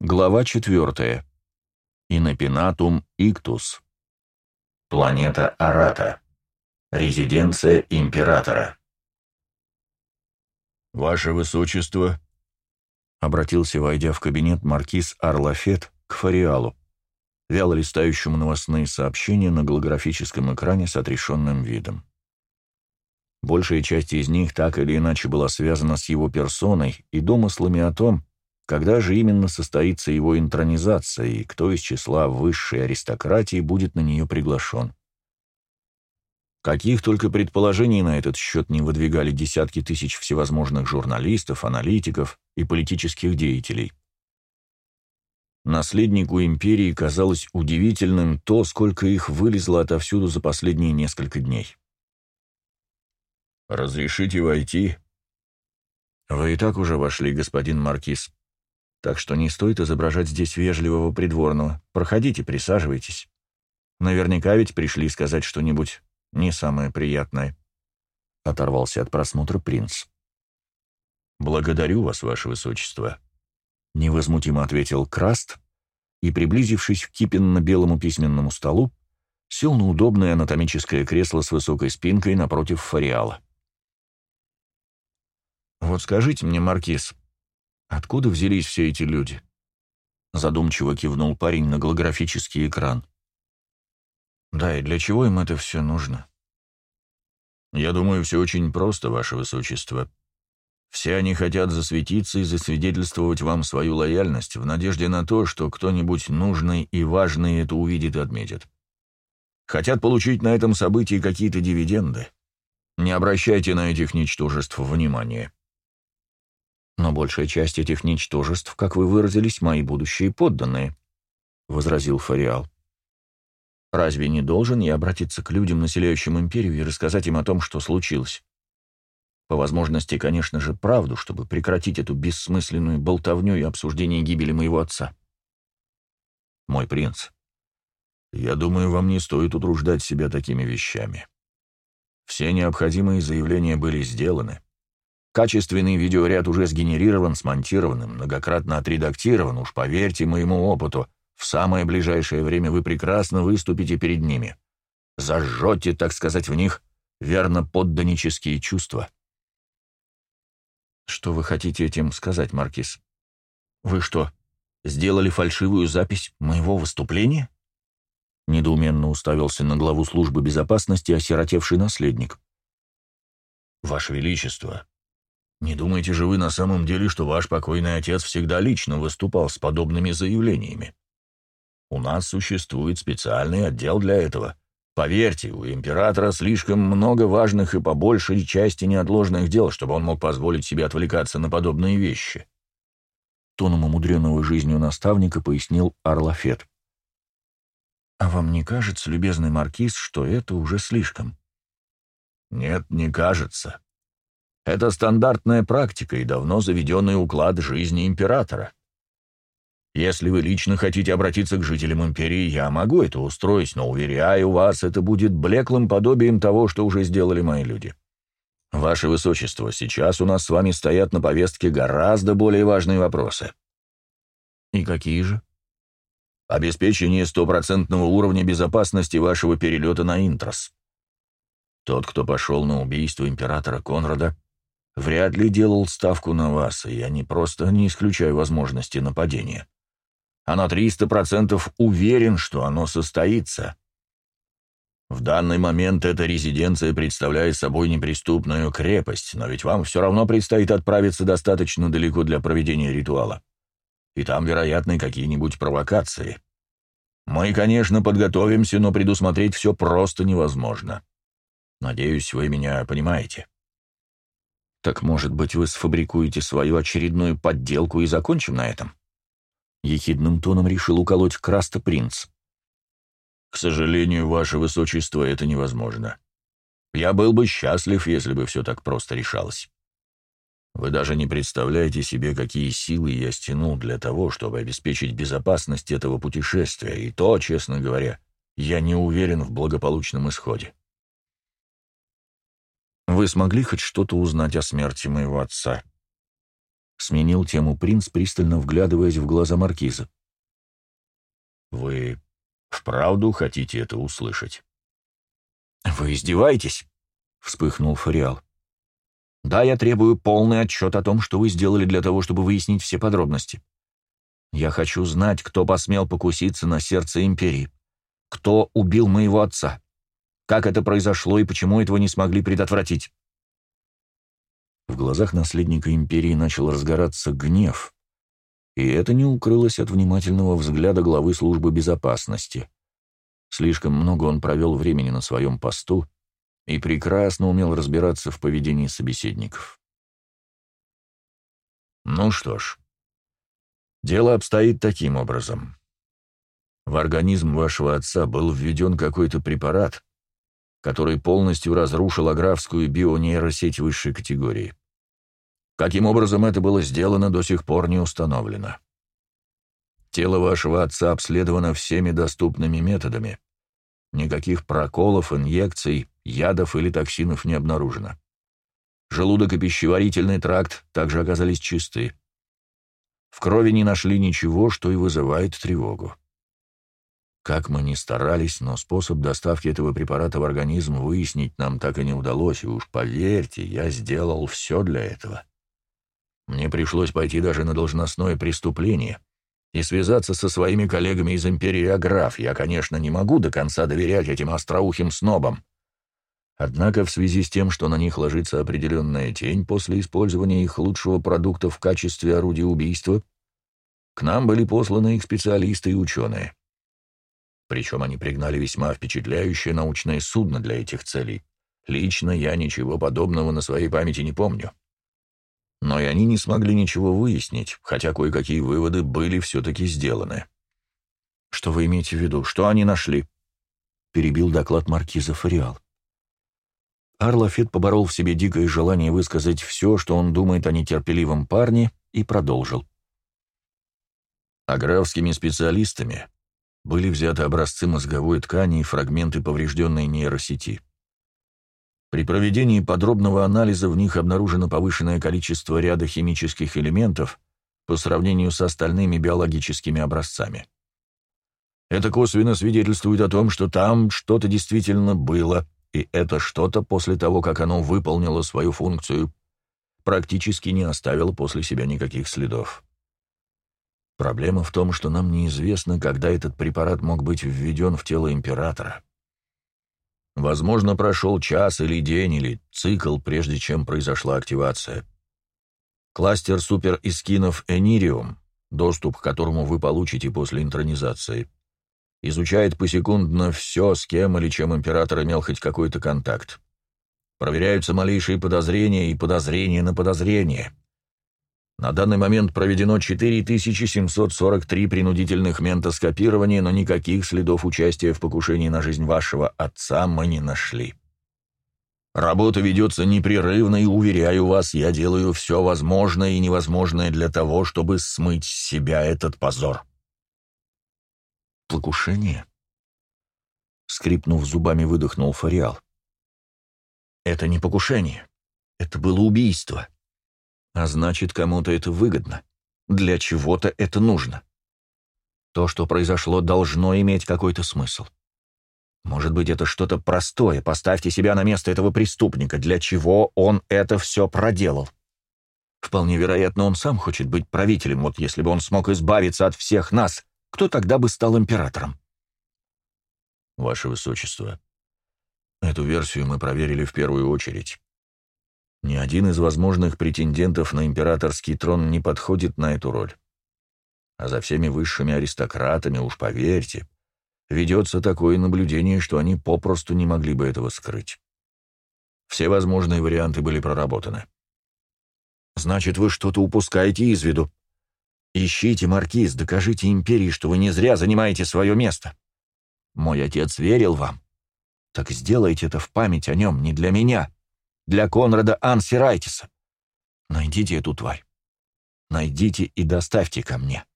Глава 4. Инопинатум Иктус. Планета Арата. Резиденция Императора. «Ваше Высочество», — обратился, войдя в кабинет маркиз Арлафет к Фариалу, вяло листающему новостные сообщения на голографическом экране с отрешенным видом. Большая часть из них так или иначе была связана с его персоной и домыслами о том, когда же именно состоится его интронизация и кто из числа высшей аристократии будет на нее приглашен? Каких только предположений на этот счет не выдвигали десятки тысяч всевозможных журналистов, аналитиков и политических деятелей. Наследнику империи казалось удивительным то, сколько их вылезло отовсюду за последние несколько дней. «Разрешите войти?» «Вы и так уже вошли, господин Маркиз», так что не стоит изображать здесь вежливого придворного. Проходите, присаживайтесь. Наверняка ведь пришли сказать что-нибудь не самое приятное. Оторвался от просмотра принц. «Благодарю вас, ваше высочество», — невозмутимо ответил Краст и, приблизившись к кипенно-белому письменному столу, сел на удобное анатомическое кресло с высокой спинкой напротив фариала. «Вот скажите мне, Маркиз, Откуда взялись все эти люди? Задумчиво кивнул парень на голографический экран. Да, и для чего им это все нужно? Я думаю, все очень просто, ваше высочество. Все они хотят засветиться и засвидетельствовать вам свою лояльность в надежде на то, что кто-нибудь нужный и важный это увидит и отметит. Хотят получить на этом событии какие-то дивиденды. Не обращайте на этих ничтожеств внимания. «Но большая часть этих ничтожеств, как вы выразились, мои будущие подданные», — возразил Фариал. «Разве не должен я обратиться к людям, населяющим империю, и рассказать им о том, что случилось? По возможности, конечно же, правду, чтобы прекратить эту бессмысленную болтовню и обсуждение гибели моего отца. Мой принц, я думаю, вам не стоит утруждать себя такими вещами. Все необходимые заявления были сделаны». Качественный видеоряд уже сгенерирован, смонтирован, многократно отредактирован, уж поверьте моему опыту, в самое ближайшее время вы прекрасно выступите перед ними. Зажжете, так сказать, в них верно подданические чувства. Что вы хотите этим сказать, Маркиз? Вы что, сделали фальшивую запись моего выступления? Недоуменно уставился на главу службы безопасности осиротевший наследник. «Ваше Величество, не думаете же вы на самом деле, что ваш покойный отец всегда лично выступал с подобными заявлениями? У нас существует специальный отдел для этого. Поверьте, у императора слишком много важных и по большей части неотложных дел, чтобы он мог позволить себе отвлекаться на подобные вещи. Тоном умудренного жизнью наставника пояснил Арлафет. «А вам не кажется, любезный маркиз, что это уже слишком?» «Нет, не кажется», это стандартная практика и давно заведенный уклад жизни императора. Если вы лично хотите обратиться к жителям империи, я могу это устроить, но, уверяю вас, это будет блеклым подобием того, что уже сделали мои люди. Ваше Высочество, сейчас у нас с вами стоят на повестке гораздо более важные вопросы. И какие же? Обеспечение стопроцентного уровня безопасности вашего перелета на Интрос. Тот, кто пошел на убийство императора Конрада, вряд ли делал ставку на вас, и я не просто не исключаю возможности нападения. А на 300% уверен, что оно состоится. В данный момент эта резиденция представляет собой неприступную крепость, но ведь вам все равно предстоит отправиться достаточно далеко для проведения ритуала. И там, вероятно, какие-нибудь провокации. Мы, конечно, подготовимся, но предусмотреть все просто невозможно. Надеюсь, вы меня понимаете. Так, может быть, вы сфабрикуете свою очередную подделку и закончим на этом? Ехидным тоном решил уколоть Краста принц. К сожалению, ваше высочество, это невозможно. Я был бы счастлив, если бы все так просто решалось. Вы даже не представляете себе, какие силы я стянул для того, чтобы обеспечить безопасность этого путешествия, и то, честно говоря, я не уверен в благополучном исходе. Вы смогли хоть что-то узнать о смерти моего отца? Сменил тему принц, пристально вглядываясь в глаза маркиза. «Вы вправду хотите это услышать?» «Вы издеваетесь?» — вспыхнул Фариал. «Да, я требую полный отчет о том, что вы сделали для того, чтобы выяснить все подробности. Я хочу знать, кто посмел покуситься на сердце Империи, кто убил моего отца, как это произошло и почему этого не смогли предотвратить». В глазах наследника Империи начал разгораться гнев, и это не укрылось от внимательного взгляда главы службы безопасности. Слишком много он провел времени на своем посту и прекрасно умел разбираться в поведении собеседников. Ну что ж, дело обстоит таким образом. В организм вашего отца был введен какой-то препарат, который полностью разрушил аграфскую бионейросеть высшей категории. Каким образом это было сделано, до сих пор не установлено. Тело вашего отца обследовано всеми доступными методами. Никаких проколов, инъекций, ядов или токсинов не обнаружено. Желудок и пищеварительный тракт также оказались чисты. В крови не нашли ничего, что и вызывает тревогу. Как мы ни старались, но способ доставки этого препарата в организм выяснить нам так и не удалось, и уж поверьте, я сделал все для этого. Мне пришлось пойти даже на должностное преступление и связаться со своими коллегами из Империи Аграф. Я, конечно, не могу до конца доверять этим остроухим снобам. Однако в связи с тем, что на них ложится определенная тень после использования их лучшего продукта в качестве орудия убийства, к нам были посланы их специалисты и ученые. Причем они пригнали весьма впечатляющее научное судно для этих целей. Лично я ничего подобного на своей памяти не помню. Но и они не смогли ничего выяснить, хотя кое-какие выводы были все-таки сделаны. «Что вы имеете в виду? Что они нашли?» — перебил доклад маркиза Фариал. Арлафет поборол в себе дикое желание высказать все, что он думает о нетерпеливом парне, и продолжил. Аграфскими специалистами были взяты образцы мозговой ткани и фрагменты поврежденной нейросети. При проведении подробного анализа в них обнаружено повышенное количество ряда химических элементов по сравнению с остальными биологическими образцами. Это косвенно свидетельствует о том, что там что-то действительно было, и это что-то после того, как оно выполнило свою функцию, практически не оставило после себя никаких следов. Проблема в том, что нам неизвестно, когда этот препарат мог быть введен в тело императора. Возможно, прошел час или день, или цикл, прежде чем произошла активация. Кластер суперискинов Энириум, доступ к которому вы получите после интронизации, изучает посекундно все, с кем или чем император имел хоть какой-то контакт. Проверяются малейшие подозрения и подозрения на подозрения. На данный момент проведено 4743 принудительных ментоскопирования, но никаких следов участия в покушении на жизнь вашего отца мы не нашли. Работа ведется непрерывно, и, уверяю вас, я делаю все возможное и невозможное для того, чтобы смыть с себя этот позор. Покушение? Скрипнув зубами, выдохнул Фариал. Это не покушение. Это было убийство. А значит, кому-то это выгодно. Для чего-то это нужно. То, что произошло, должно иметь какой-то смысл. Может быть, это что-то простое. Поставьте себя на место этого преступника. Для чего он это все проделал? Вполне вероятно, он сам хочет быть правителем. Вот если бы он смог избавиться от всех нас, кто тогда бы стал императором? Ваше Высочество, эту версию мы проверили в первую очередь. Ни один из возможных претендентов на императорский трон не подходит на эту роль. А за всеми высшими аристократами, уж поверьте, ведется такое наблюдение, что они попросту не могли бы этого скрыть. Все возможные варианты были проработаны. «Значит, вы что-то упускаете из виду. Ищите, Маркиз, докажите империи, что вы не зря занимаете свое место. Мой отец верил вам. Так сделайте это в память о нем, не для меня» для Конрада Ансирайтиса. Найдите эту тварь. Найдите и доставьте ко мне.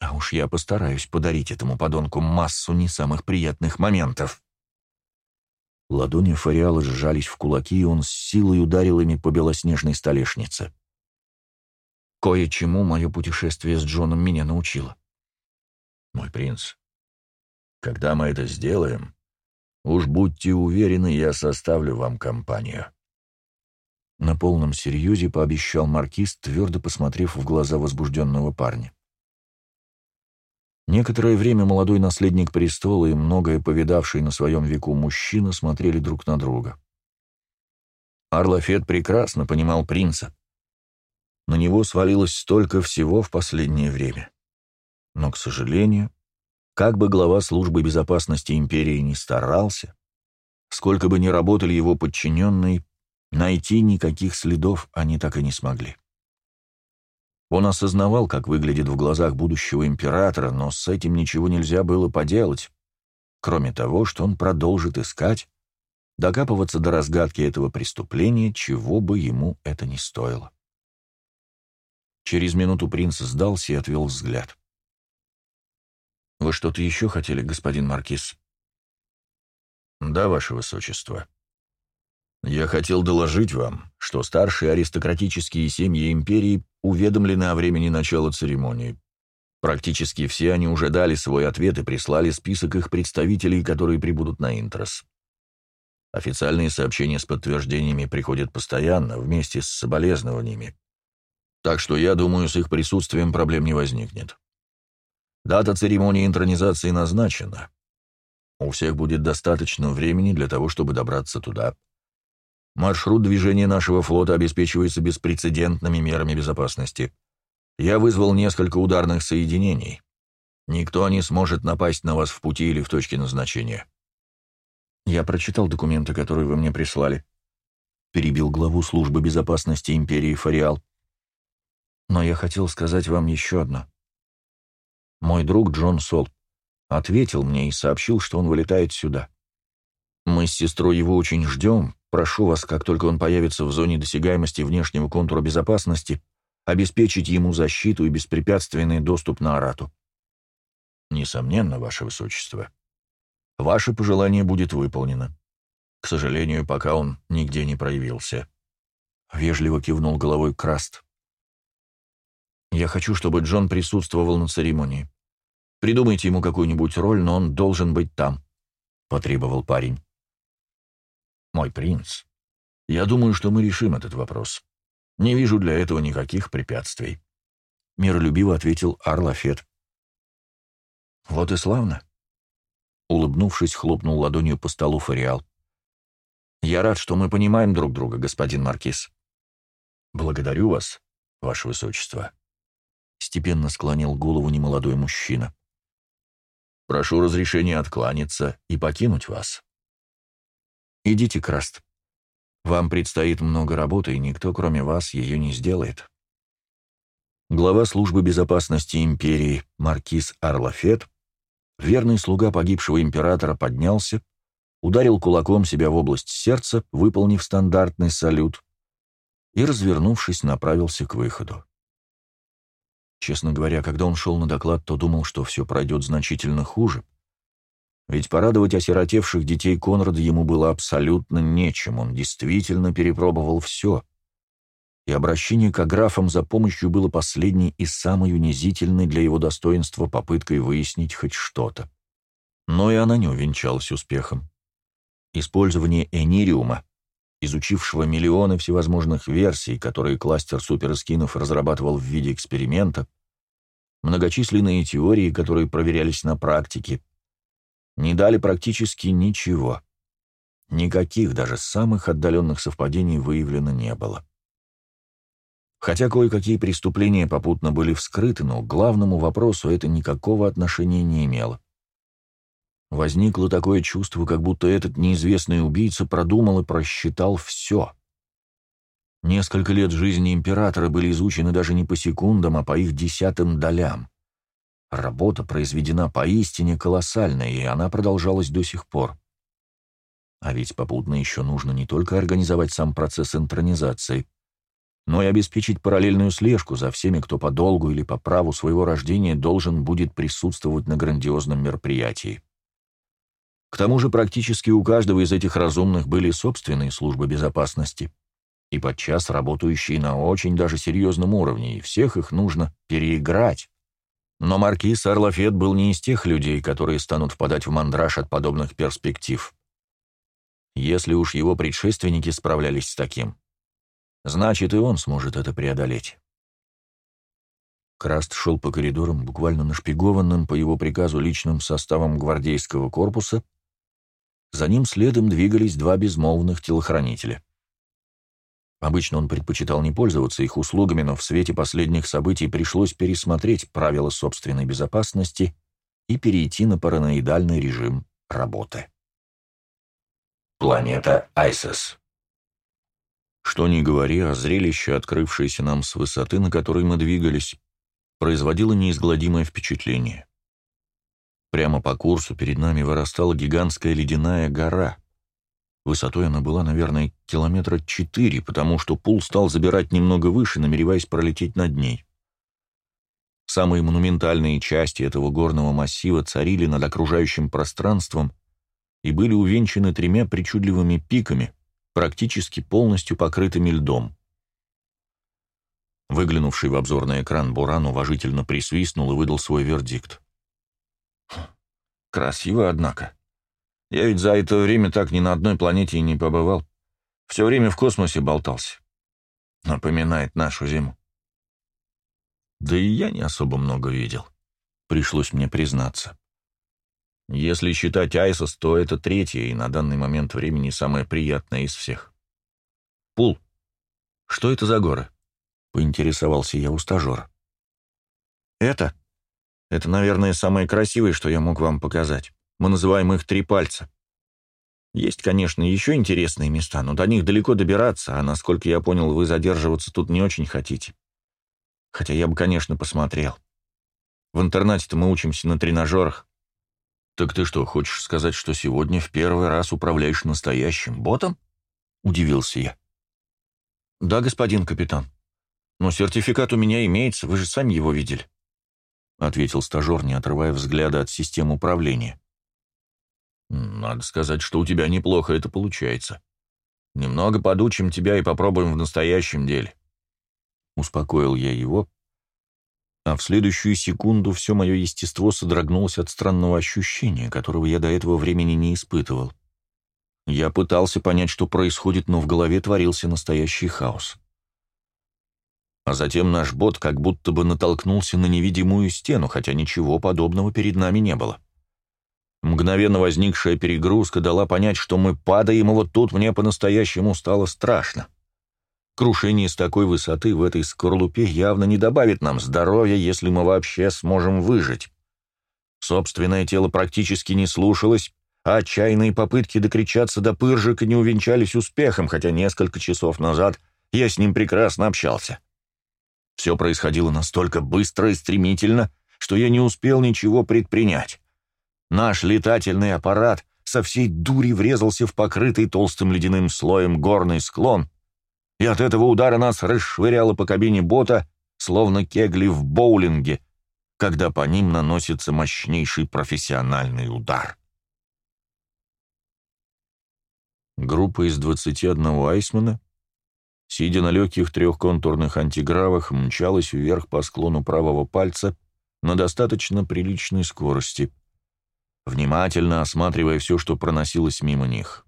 А уж я постараюсь подарить этому подонку массу не самых приятных моментов. Ладони Фариала сжались в кулаки, и он с силой ударил ими по белоснежной столешнице. Кое-чему мое путешествие с Джоном меня научило. Мой принц, когда мы это сделаем, уж будьте уверены, я составлю вам компанию. На полном серьезе пообещал маркиз, твердо посмотрев в глаза возбужденного парня. Некоторое время молодой наследник престола и многое повидавший на своем веку мужчина смотрели друг на друга. Арлафет прекрасно понимал принца. На него свалилось столько всего в последнее время. Но, к сожалению, как бы глава службы безопасности империи не старался, сколько бы ни работали его подчиненные, найти никаких следов они так и не смогли. Он осознавал, как выглядит в глазах будущего императора, но с этим ничего нельзя было поделать, кроме того, что он продолжит искать, докапываться до разгадки этого преступления, чего бы ему это ни стоило. Через минуту принц сдался и отвел взгляд. «Вы что-то еще хотели, господин Маркиз?» «Да, ваше высочество», я хотел доложить вам, что старшие аристократические семьи империи уведомлены о времени начала церемонии. Практически все они уже дали свой ответ и прислали список их представителей, которые прибудут на Интрос. Официальные сообщения с подтверждениями приходят постоянно, вместе с соболезнованиями. Так что, я думаю, с их присутствием проблем не возникнет. Дата церемонии интронизации назначена. У всех будет достаточно времени для того, чтобы добраться туда – Маршрут движения нашего флота обеспечивается беспрецедентными мерами безопасности. Я вызвал несколько ударных соединений. Никто не сможет напасть на вас в пути или в точке назначения. Я прочитал документы, которые вы мне прислали. Перебил главу службы безопасности империи Фариал. Но я хотел сказать вам еще одно. Мой друг Джон Сол ответил мне и сообщил, что он вылетает сюда. Мы с сестрой его очень ждем, Прошу вас, как только он появится в зоне досягаемости внешнего контура безопасности, обеспечить ему защиту и беспрепятственный доступ на Арату. Несомненно, ваше высочество. Ваше пожелание будет выполнено. К сожалению, пока он нигде не проявился. Вежливо кивнул головой Краст. Я хочу, чтобы Джон присутствовал на церемонии. Придумайте ему какую-нибудь роль, но он должен быть там, — потребовал парень. «Мой принц, я думаю, что мы решим этот вопрос. Не вижу для этого никаких препятствий», — миролюбиво ответил Арлафет. «Вот и славно», — улыбнувшись, хлопнул ладонью по столу Фариал. «Я рад, что мы понимаем друг друга, господин Маркиз». «Благодарю вас, ваше высочество», — степенно склонил голову немолодой мужчина. «Прошу разрешения откланяться и покинуть вас». «Идите, Краст. Вам предстоит много работы, и никто, кроме вас, ее не сделает». Глава службы безопасности империи Маркиз Арлафет, верный слуга погибшего императора, поднялся, ударил кулаком себя в область сердца, выполнив стандартный салют, и, развернувшись, направился к выходу. Честно говоря, когда он шел на доклад, то думал, что все пройдет значительно хуже — ведь порадовать осиротевших детей Конрада ему было абсолютно нечем, он действительно перепробовал все. И обращение к аграфам за помощью было последней и самой унизительной для его достоинства попыткой выяснить хоть что-то. Но и она не увенчалась успехом. Использование Энириума, изучившего миллионы всевозможных версий, которые кластер суперскинов разрабатывал в виде эксперимента, многочисленные теории, которые проверялись на практике, не дали практически ничего. Никаких, даже самых отдаленных совпадений выявлено не было. Хотя кое-какие преступления попутно были вскрыты, но к главному вопросу это никакого отношения не имело. Возникло такое чувство, как будто этот неизвестный убийца продумал и просчитал все. Несколько лет жизни императора были изучены даже не по секундам, а по их десятым долям. Работа произведена поистине колоссальная, и она продолжалась до сих пор. А ведь попутно еще нужно не только организовать сам процесс интронизации, но и обеспечить параллельную слежку за всеми, кто по долгу или по праву своего рождения должен будет присутствовать на грандиозном мероприятии. К тому же практически у каждого из этих разумных были собственные службы безопасности, и подчас работающие на очень даже серьезном уровне, и всех их нужно переиграть. Но маркиз Орлафет был не из тех людей, которые станут впадать в мандраж от подобных перспектив. Если уж его предшественники справлялись с таким, значит и он сможет это преодолеть. Краст шел по коридорам, буквально нашпигованным по его приказу личным составом гвардейского корпуса. За ним следом двигались два безмолвных телохранителя. Обычно он предпочитал не пользоваться их услугами, но в свете последних событий пришлось пересмотреть правила собственной безопасности и перейти на параноидальный режим работы. Планета Айсес Что ни говори, а зрелище, открывшееся нам с высоты, на которой мы двигались, производило неизгладимое впечатление. Прямо по курсу перед нами вырастала гигантская ледяная гора — Высотой она была, наверное, километра четыре, потому что пул стал забирать немного выше, намереваясь пролететь над ней. Самые монументальные части этого горного массива царили над окружающим пространством и были увенчаны тремя причудливыми пиками, практически полностью покрытыми льдом. Выглянувший в обзорный экран Буран уважительно присвистнул и выдал свой вердикт. «Хм, «Красиво, однако», я ведь за это время так ни на одной планете и не побывал. Все время в космосе болтался. Напоминает нашу Зиму. Да и я не особо много видел. Пришлось мне признаться. Если считать Айсос, то это третье и на данный момент времени самое приятное из всех. Пул, что это за горы? Поинтересовался я у стажера. Это? Это, наверное, самое красивое, что я мог вам показать. Мы называем их «три пальца». Есть, конечно, еще интересные места, но до них далеко добираться, а, насколько я понял, вы задерживаться тут не очень хотите. Хотя я бы, конечно, посмотрел. В интернате-то мы учимся на тренажерах. Так ты что, хочешь сказать, что сегодня в первый раз управляешь настоящим ботом? Удивился я. Да, господин капитан. Но сертификат у меня имеется, вы же сами его видели. Ответил стажер, не отрывая взгляда от системы управления. «Надо сказать, что у тебя неплохо это получается. Немного подучим тебя и попробуем в настоящем деле». Успокоил я его, а в следующую секунду все мое естество содрогнулось от странного ощущения, которого я до этого времени не испытывал. Я пытался понять, что происходит, но в голове творился настоящий хаос. А затем наш бот как будто бы натолкнулся на невидимую стену, хотя ничего подобного перед нами не было. Мгновенно возникшая перегрузка дала понять, что мы падаем, и вот тут мне по-настоящему стало страшно. Крушение с такой высоты в этой скорлупе явно не добавит нам здоровья, если мы вообще сможем выжить. Собственное тело практически не слушалось, а отчаянные попытки докричаться до пыржика не увенчались успехом, хотя несколько часов назад я с ним прекрасно общался. Все происходило настолько быстро и стремительно, что я не успел ничего предпринять. Наш летательный аппарат со всей дури врезался в покрытый толстым ледяным слоем горный склон, и от этого удара нас расшвыряло по кабине бота, словно кегли в боулинге, когда по ним наносится мощнейший профессиональный удар. Группа из 21 айсмена, сидя на легких трехконтурных антигравах, мчалась вверх по склону правого пальца на достаточно приличной скорости — внимательно осматривая все, что проносилось мимо них.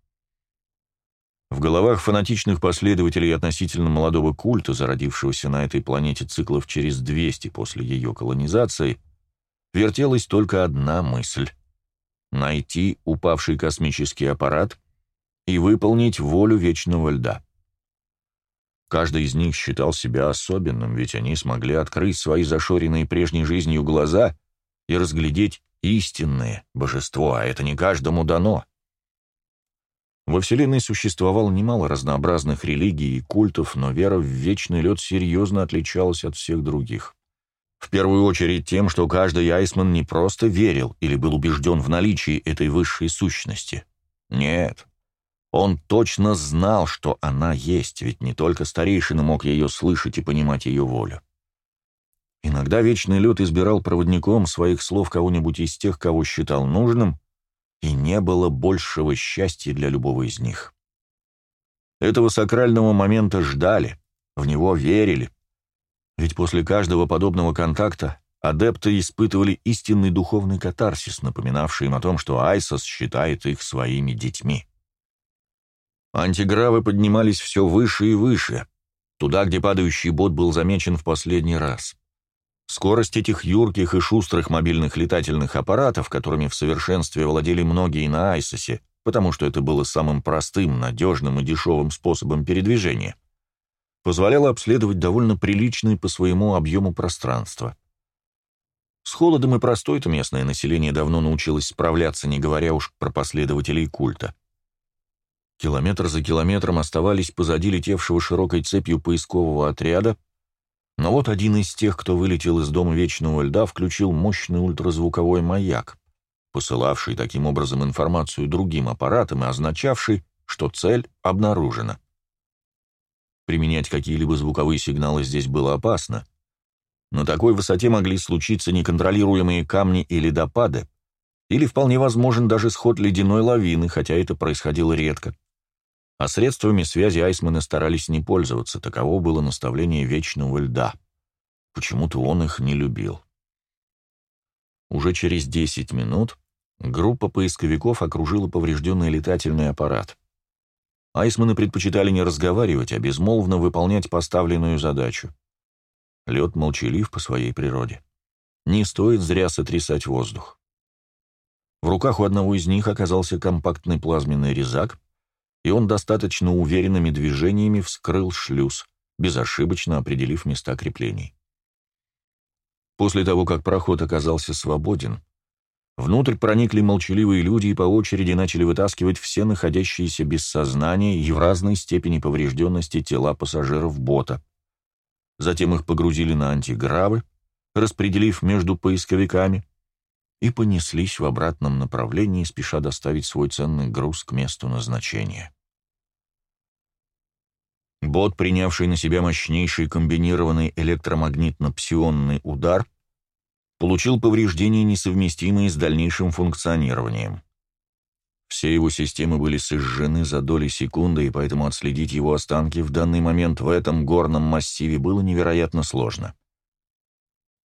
В головах фанатичных последователей относительно молодого культа, зародившегося на этой планете циклов через 200 после ее колонизации, вертелась только одна мысль — найти упавший космический аппарат и выполнить волю Вечного Льда. Каждый из них считал себя особенным, ведь они смогли открыть свои зашоренные прежней жизнью глаза и разглядеть истинное божество, а это не каждому дано. Во Вселенной существовало немало разнообразных религий и культов, но вера в вечный лед серьезно отличалась от всех других. В первую очередь тем, что каждый айсман не просто верил или был убежден в наличии этой высшей сущности. Нет, он точно знал, что она есть, ведь не только старейшина мог ее слышать и понимать ее волю. Иногда Вечный Лед избирал проводником своих слов кого-нибудь из тех, кого считал нужным, и не было большего счастья для любого из них. Этого сакрального момента ждали, в него верили. Ведь после каждого подобного контакта адепты испытывали истинный духовный катарсис, напоминавший им о том, что Айсос считает их своими детьми. Антигравы поднимались все выше и выше, туда, где падающий бот был замечен в последний раз. Скорость этих юрких и шустрых мобильных летательных аппаратов, которыми в совершенстве владели многие на Айсосе, потому что это было самым простым, надежным и дешевым способом передвижения, позволяла обследовать довольно приличное по своему объему пространство. С холодом и простой-то местное население давно научилось справляться, не говоря уж про последователей культа. Километр за километром оставались позади летевшего широкой цепью поискового отряда, но вот один из тех, кто вылетел из Дома Вечного Льда, включил мощный ультразвуковой маяк, посылавший таким образом информацию другим аппаратам и означавший, что цель обнаружена. Применять какие-либо звуковые сигналы здесь было опасно. На такой высоте могли случиться неконтролируемые камни и ледопады, или вполне возможен даже сход ледяной лавины, хотя это происходило редко. А средствами связи айсмены старались не пользоваться, таково было наставление Вечного Льда. Почему-то он их не любил. Уже через 10 минут группа поисковиков окружила поврежденный летательный аппарат. Айсмены предпочитали не разговаривать, а безмолвно выполнять поставленную задачу. Лед молчалив по своей природе. Не стоит зря сотрясать воздух. В руках у одного из них оказался компактный плазменный резак, и он достаточно уверенными движениями вскрыл шлюз, безошибочно определив места креплений. После того, как проход оказался свободен, внутрь проникли молчаливые люди и по очереди начали вытаскивать все находящиеся без сознания и в разной степени поврежденности тела пассажиров бота. Затем их погрузили на антигравы, распределив между поисковиками, и понеслись в обратном направлении, спеша доставить свой ценный груз к месту назначения. Бот, принявший на себя мощнейший комбинированный электромагнитно-псионный удар, получил повреждения, несовместимые с дальнейшим функционированием. Все его системы были сожжены за доли секунды, и поэтому отследить его останки в данный момент в этом горном массиве было невероятно сложно.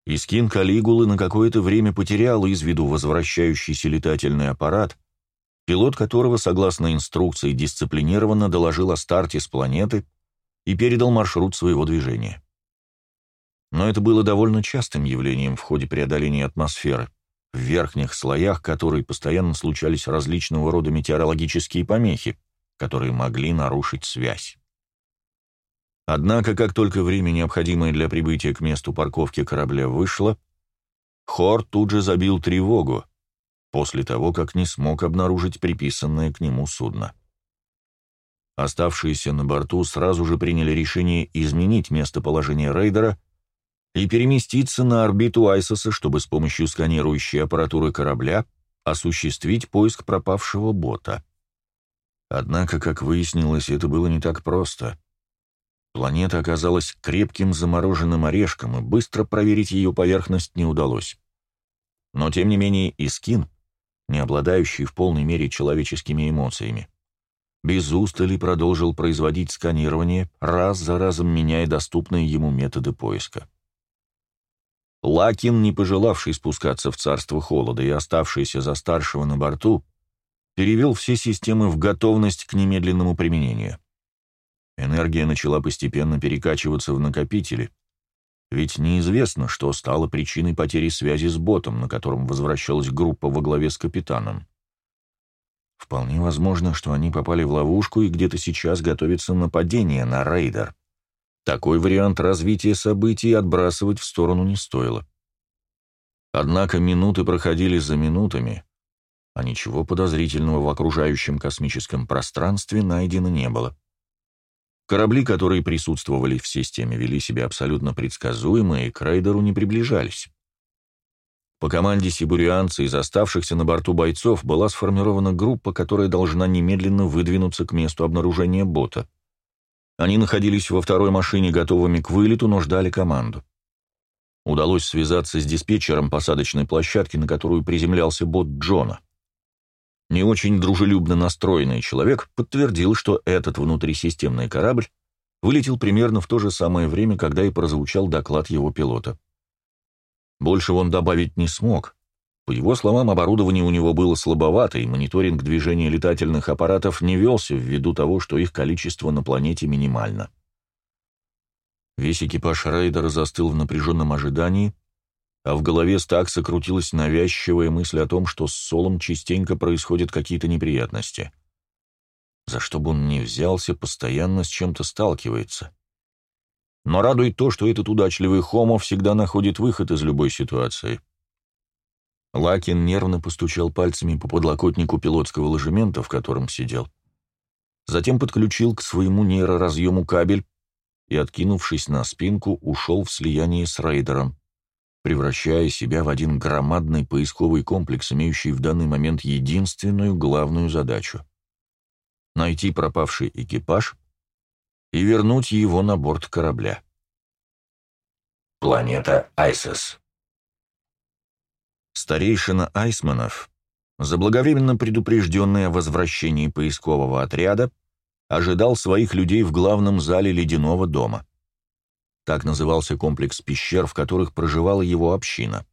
Искин Калигулы на какое-то время потерял из виду возвращающийся летательный аппарат, пилот которого, согласно инструкции, дисциплинированно доложил о старте с планеты и передал маршрут своего движения. Но это было довольно частым явлением в ходе преодоления атмосферы, в верхних слоях которой постоянно случались различного рода метеорологические помехи, которые могли нарушить связь. Однако, как только время, необходимое для прибытия к месту парковки корабля, вышло, Хор тут же забил тревогу, после того, как не смог обнаружить приписанное к нему судно. Оставшиеся на борту сразу же приняли решение изменить местоположение рейдера и переместиться на орбиту Айсоса, чтобы с помощью сканирующей аппаратуры корабля осуществить поиск пропавшего бота. Однако, как выяснилось, это было не так просто — Планета оказалась крепким замороженным орешком, и быстро проверить ее поверхность не удалось. Но, тем не менее, Искин, не обладающий в полной мере человеческими эмоциями, без устали продолжил производить сканирование, раз за разом меняя доступные ему методы поиска. Лакин, не пожелавший спускаться в царство холода и оставшийся за старшего на борту, перевел все системы в готовность к немедленному применению. Энергия начала постепенно перекачиваться в накопители, ведь неизвестно, что стало причиной потери связи с ботом, на котором возвращалась группа во главе с капитаном. Вполне возможно, что они попали в ловушку и где-то сейчас готовится нападение на рейдер. Такой вариант развития событий отбрасывать в сторону не стоило. Однако минуты проходили за минутами, а ничего подозрительного в окружающем космическом пространстве найдено не было. Корабли, которые присутствовали в системе, вели себя абсолютно предсказуемо и к рейдеру не приближались. По команде сибурианца из оставшихся на борту бойцов была сформирована группа, которая должна немедленно выдвинуться к месту обнаружения бота. Они находились во второй машине, готовыми к вылету, но ждали команду. Удалось связаться с диспетчером посадочной площадки, на которую приземлялся бот Джона. Не очень дружелюбно настроенный человек подтвердил, что этот внутрисистемный корабль вылетел примерно в то же самое время, когда и прозвучал доклад его пилота. Больше он добавить не смог. По его словам, оборудование у него было слабовато, и мониторинг движения летательных аппаратов не велся ввиду того, что их количество на планете минимально. Весь экипаж рейдера застыл в напряженном ожидании, а в голове Стакса крутилась навязчивая мысль о том, что с Солом частенько происходят какие-то неприятности. За что бы он ни взялся, постоянно с чем-то сталкивается. Но радует то, что этот удачливый Хомо всегда находит выход из любой ситуации. Лакин нервно постучал пальцами по подлокотнику пилотского ложемента, в котором сидел. Затем подключил к своему нейроразъему кабель и, откинувшись на спинку, ушел в слияние с рейдером превращая себя в один громадный поисковый комплекс, имеющий в данный момент единственную главную задачу — найти пропавший экипаж и вернуть его на борт корабля. Планета Айсес Старейшина Айсманов, заблаговременно предупрежденный о возвращении поискового отряда, ожидал своих людей в главном зале ледяного дома — так назывался комплекс пещер, в которых проживала его община.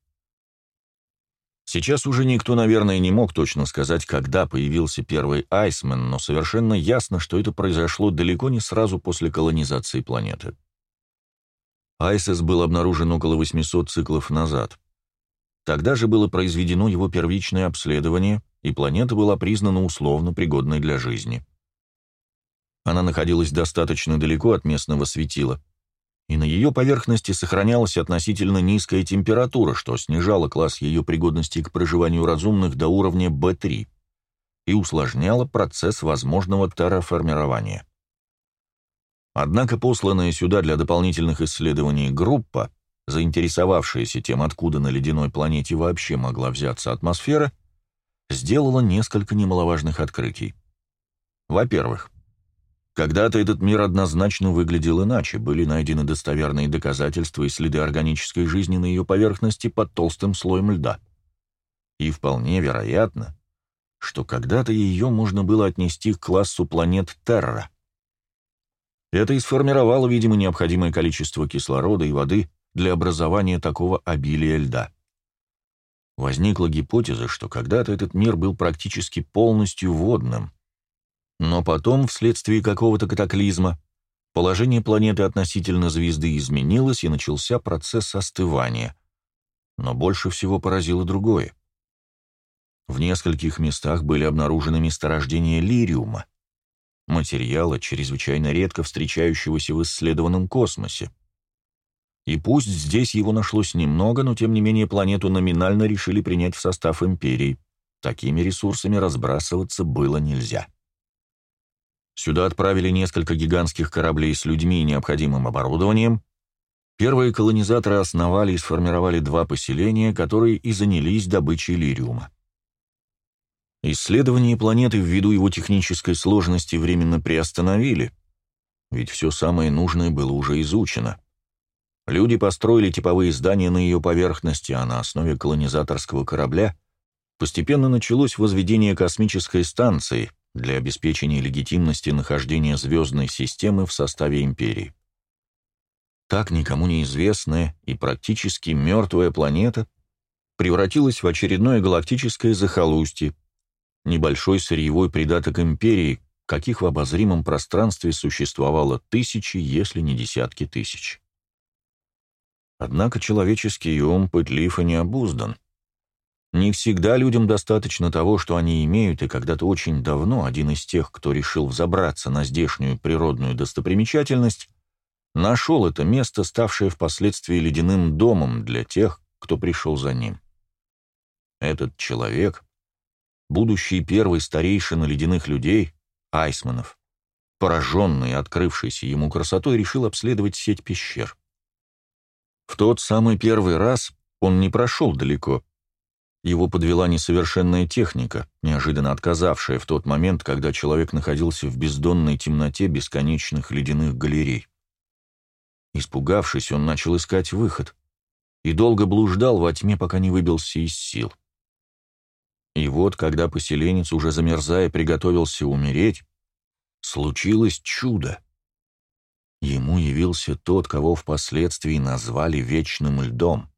Сейчас уже никто, наверное, не мог точно сказать, когда появился первый Айсмен, но совершенно ясно, что это произошло далеко не сразу после колонизации планеты. Айсес был обнаружен около 800 циклов назад. Тогда же было произведено его первичное обследование, и планета была признана условно пригодной для жизни. Она находилась достаточно далеко от местного светила, и на ее поверхности сохранялась относительно низкая температура, что снижало класс ее пригодности к проживанию разумных до уровня B3 и усложняло процесс возможного терраформирования. Однако посланная сюда для дополнительных исследований группа, заинтересовавшаяся тем, откуда на ледяной планете вообще могла взяться атмосфера, сделала несколько немаловажных открытий. Во-первых, когда-то этот мир однозначно выглядел иначе, были найдены достоверные доказательства и следы органической жизни на ее поверхности под толстым слоем льда. И вполне вероятно, что когда-то ее можно было отнести к классу планет Терра. Это и сформировало, видимо, необходимое количество кислорода и воды для образования такого обилия льда. Возникла гипотеза, что когда-то этот мир был практически полностью водным — но потом, вследствие какого-то катаклизма, положение планеты относительно звезды изменилось и начался процесс остывания. Но больше всего поразило другое. В нескольких местах были обнаружены месторождения лириума, материала, чрезвычайно редко встречающегося в исследованном космосе. И пусть здесь его нашлось немного, но тем не менее планету номинально решили принять в состав империи. Такими ресурсами разбрасываться было нельзя. Сюда отправили несколько гигантских кораблей с людьми и необходимым оборудованием. Первые колонизаторы основали и сформировали два поселения, которые и занялись добычей лириума. Исследование планеты ввиду его технической сложности временно приостановили, ведь все самое нужное было уже изучено. Люди построили типовые здания на ее поверхности, а на основе колонизаторского корабля постепенно началось возведение космической станции — для обеспечения легитимности нахождения звездной системы в составе империи. Так никому неизвестная и практически мертвая планета превратилась в очередное галактическое захолустье, небольшой сырьевой придаток империи, каких в обозримом пространстве существовало тысячи, если не десятки тысяч. Однако человеческий ум пытлив и необуздан. Не всегда людям достаточно того, что они имеют, и когда-то очень давно один из тех, кто решил взобраться на здешнюю природную достопримечательность, нашел это место, ставшее впоследствии ледяным домом для тех, кто пришел за ним. Этот человек, будущий первый старейшина ледяных людей, Айсманов, пораженный открывшейся ему красотой, решил обследовать сеть пещер. В тот самый первый раз он не прошел далеко, его подвела несовершенная техника, неожиданно отказавшая в тот момент, когда человек находился в бездонной темноте бесконечных ледяных галерей. Испугавшись, он начал искать выход и долго блуждал во тьме, пока не выбился из сил. И вот, когда поселенец, уже замерзая, приготовился умереть, случилось чудо. Ему явился тот, кого впоследствии назвали Вечным Льдом.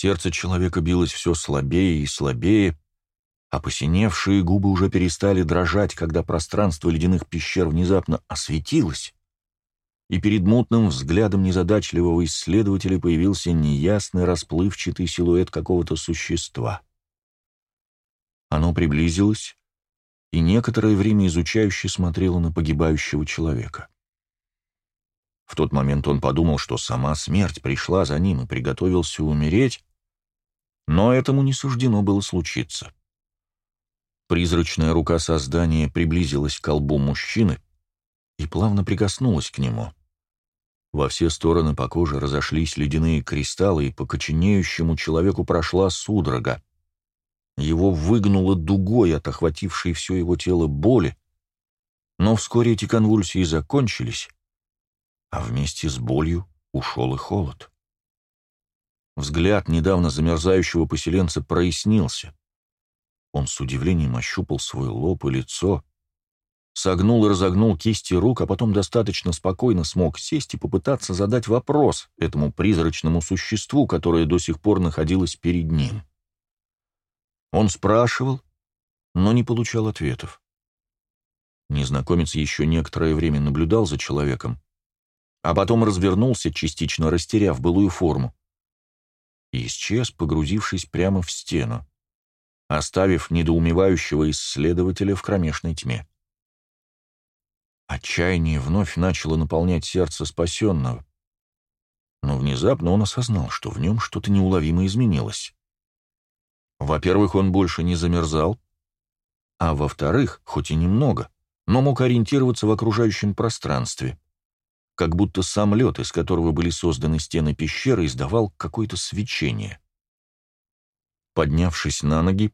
Сердце человека билось все слабее и слабее, а посиневшие губы уже перестали дрожать, когда пространство ледяных пещер внезапно осветилось, и перед мутным взглядом незадачливого исследователя появился неясный расплывчатый силуэт какого-то существа. Оно приблизилось и некоторое время изучающе смотрело на погибающего человека. В тот момент он подумал, что сама смерть пришла за ним и приготовился умереть, но этому не суждено было случиться. Призрачная рука создания приблизилась к колбу мужчины и плавно прикоснулась к нему. Во все стороны по коже разошлись ледяные кристаллы, и по коченеющему человеку прошла судорога. Его выгнуло дугой от охватившей все его тело боли, но вскоре эти конвульсии закончились, а вместе с болью ушел и холод. Взгляд недавно замерзающего поселенца прояснился. Он с удивлением ощупал свой лоб и лицо, согнул и разогнул кисти рук, а потом достаточно спокойно смог сесть и попытаться задать вопрос этому призрачному существу, которое до сих пор находилось перед ним. Он спрашивал, но не получал ответов. Незнакомец еще некоторое время наблюдал за человеком, а потом развернулся, частично растеряв былую форму, и исчез, погрузившись прямо в стену, оставив недоумевающего исследователя в кромешной тьме. Отчаяние вновь начало наполнять сердце спасенного, но внезапно он осознал, что в нем что-то неуловимо изменилось. Во-первых, он больше не замерзал, а во-вторых, хоть и немного, но мог ориентироваться в окружающем пространстве как будто сам лед, из которого были созданы стены пещеры, издавал какое-то свечение. Поднявшись на ноги,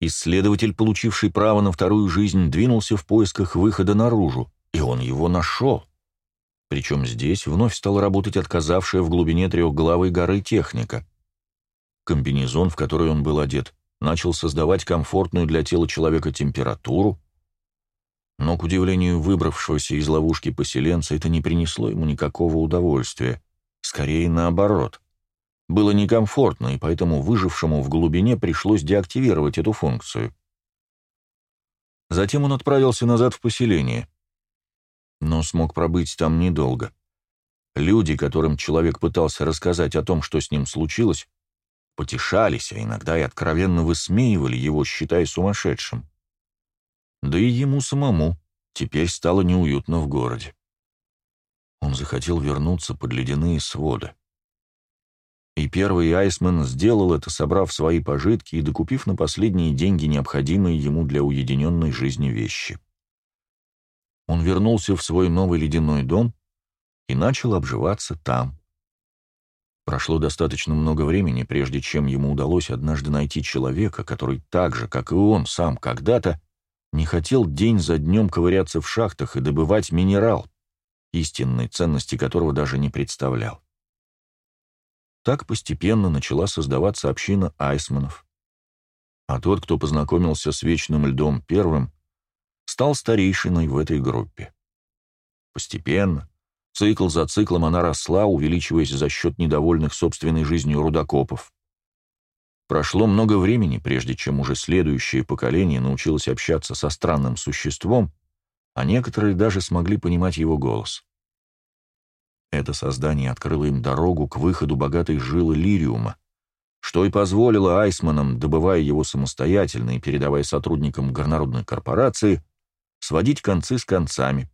исследователь, получивший право на вторую жизнь, двинулся в поисках выхода наружу, и он его нашел. Причем здесь вновь стала работать отказавшая в глубине трехглавой горы техника. Комбинезон, в который он был одет, начал создавать комфортную для тела человека температуру, но, к удивлению выбравшегося из ловушки поселенца, это не принесло ему никакого удовольствия. Скорее наоборот. Было некомфортно, и поэтому выжившему в глубине пришлось деактивировать эту функцию. Затем он отправился назад в поселение. Но смог пробыть там недолго. Люди, которым человек пытался рассказать о том, что с ним случилось, потешались, а иногда и откровенно высмеивали его, считая сумасшедшим. Да и ему самому теперь стало неуютно в городе. Он захотел вернуться под ледяные своды. И первый Айсмен сделал это, собрав свои пожитки и докупив на последние деньги необходимые ему для уединенной жизни вещи. Он вернулся в свой новый ледяной дом и начал обживаться там. Прошло достаточно много времени, прежде чем ему удалось однажды найти человека, который так же, как и он сам когда-то, не хотел день за днем ковыряться в шахтах и добывать минерал, истинной ценности которого даже не представлял. Так постепенно начала создаваться община айсманов. А тот, кто познакомился с Вечным Льдом первым, стал старейшиной в этой группе. Постепенно, цикл за циклом она росла, увеличиваясь за счет недовольных собственной жизнью рудокопов. Прошло много времени, прежде чем уже следующее поколение научилось общаться со странным существом, а некоторые даже смогли понимать его голос. Это создание открыло им дорогу к выходу богатой жилы лириума, что и позволило Айсманам, добывая его самостоятельно и передавая сотрудникам горнорудной корпорации, сводить концы с концами,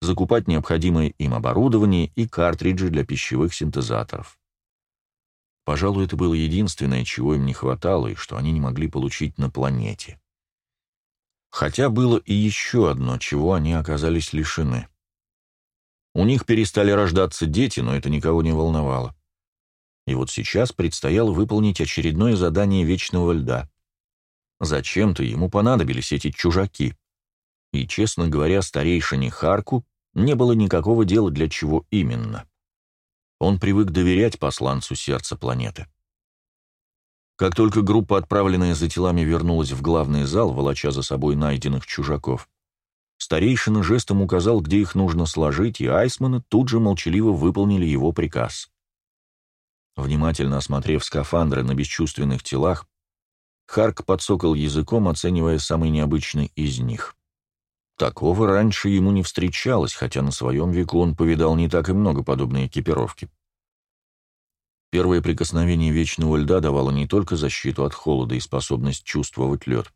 закупать необходимое им оборудование и картриджи для пищевых синтезаторов. Пожалуй, это было единственное, чего им не хватало и что они не могли получить на планете. Хотя было и еще одно, чего они оказались лишены. У них перестали рождаться дети, но это никого не волновало. И вот сейчас предстояло выполнить очередное задание Вечного Льда. Зачем-то ему понадобились эти чужаки. И, честно говоря, старейшине Харку не было никакого дела, для чего именно. Он привык доверять посланцу сердца планеты. Как только группа, отправленная за телами, вернулась в главный зал, волоча за собой найденных чужаков, старейшина жестом указал, где их нужно сложить, и айсманы тут же молчаливо выполнили его приказ. Внимательно осмотрев скафандры на бесчувственных телах, Харк подсокал языком, оценивая самый необычный из них. Такого раньше ему не встречалось, хотя на своем веку он повидал не так и много подобной экипировки. Первое прикосновение вечного льда давало не только защиту от холода и способность чувствовать лед,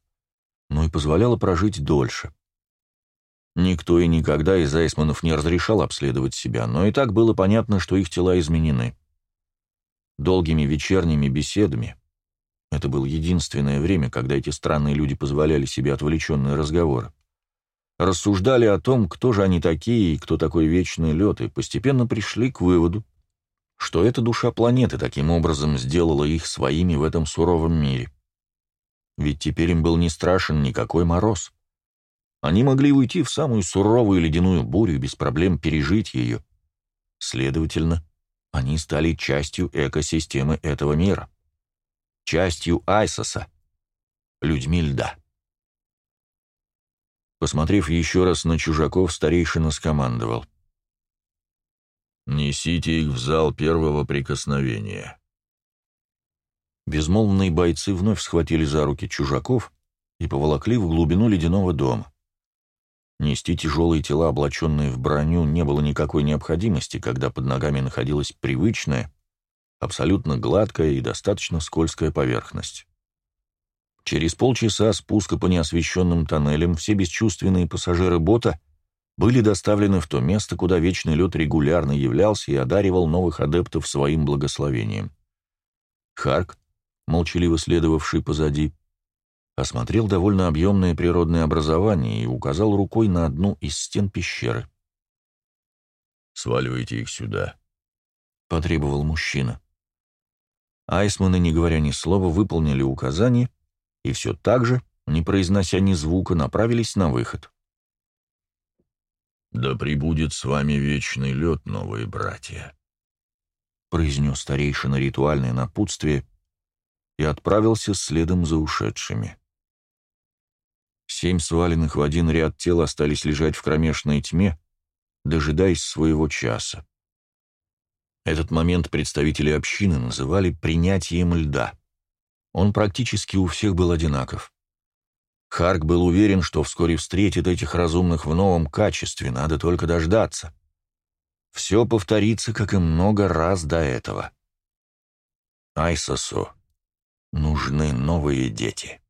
но и позволяло прожить дольше. Никто и никогда из айсманов не разрешал обследовать себя, но и так было понятно, что их тела изменены. Долгими вечерними беседами — это было единственное время, когда эти странные люди позволяли себе отвлеченные разговоры — рассуждали о том, кто же они такие и кто такой вечный лед, и постепенно пришли к выводу, что эта душа планеты таким образом сделала их своими в этом суровом мире. Ведь теперь им был не страшен никакой мороз. Они могли уйти в самую суровую ледяную бурю и без проблем пережить ее. Следовательно, они стали частью экосистемы этого мира. Частью Айсоса. Людьми льда. Посмотрев еще раз на чужаков, старейшина скомандовал — Несите их в зал первого прикосновения. Безмолвные бойцы вновь схватили за руки чужаков и поволокли в глубину ледяного дома. Нести тяжелые тела, облаченные в броню, не было никакой необходимости, когда под ногами находилась привычная, абсолютно гладкая и достаточно скользкая поверхность. Через полчаса спуска по неосвещенным тоннелям все бесчувственные пассажиры бота были доставлены в то место, куда Вечный Лед регулярно являлся и одаривал новых адептов своим благословением. Харк, молчаливо следовавший позади, осмотрел довольно объемное природное образование и указал рукой на одну из стен пещеры. «Сваливайте их сюда», — потребовал мужчина. Айсманы, не говоря ни слова, выполнили указание и все так же, не произнося ни звука, направились на выход. «Да прибудет с вами вечный лед, новые братья», — произнес старейшина ритуальное напутствие и отправился следом за ушедшими. Семь сваленных в один ряд тел остались лежать в кромешной тьме, дожидаясь своего часа. Этот момент представители общины называли «принятием льда». Он практически у всех был одинаков. Харк был уверен, что вскоре встретит этих разумных в новом качестве, надо только дождаться. Все повторится, как и много раз до этого. Айсосу нужны новые дети.